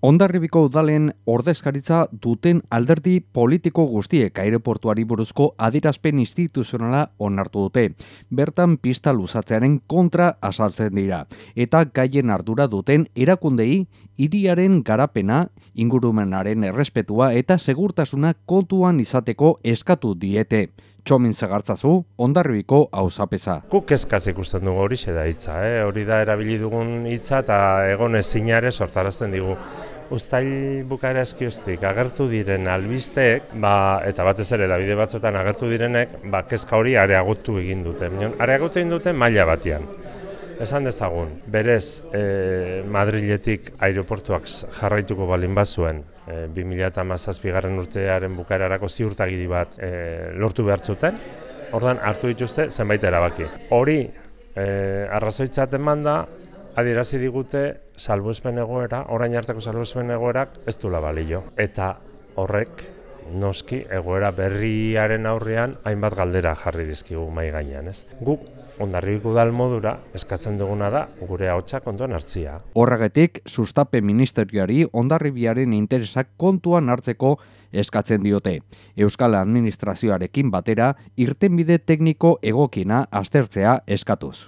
Ondarribiko udalen ordezkaritza duten alderdi politiko guztiek aireportuari buruzko adirazpen instituzionala onartu dute. Bertan pista luzatzearen kontra asaltzen dira. Eta gaien ardura duten erakundei hiriaren garapena, ingurumenaren errespetua eta segurtasuna kontuan izateko eskatu diete. Txomin zagartzazu, ondarribiko hauzapeza. Guk eskaz ikusten dugu hori da hitza, eh? hori da erabili dugun hitza eta egon ezinare sortarazten digu. Uztail bukaera eskioztik agertu diren albisteek, ba, eta batez ere Davide batzuetan agertu direnek, ba, kezka hori areagotu egin dute. Areagotu egin dute maila batian. Esan dezagun, berez e, Madriletik aeroportuak jarraituko balin bazuen, e, 2008 garren urtearen bukaerarako ziurtagiri bat e, lortu behar zuten, ordan hartu dituzte zenbait erabaki. Hori e, arrazoitzat eman da, adierazi digute salbuespen egoera, orain arteko salbuespen egoerak ez du balio. Eta horrek noski egoera berriaren aurrean hainbat galdera jarri dizkigu mai gainean, ez? Guk ondarribiko dal modura eskatzen duguna da gure ahotsa kontuan hartzia. Horregatik sustape ministerioari ondarribiaren interesak kontuan hartzeko eskatzen diote. Euskal Administrazioarekin batera irtenbide tekniko egokina aztertzea eskatuz.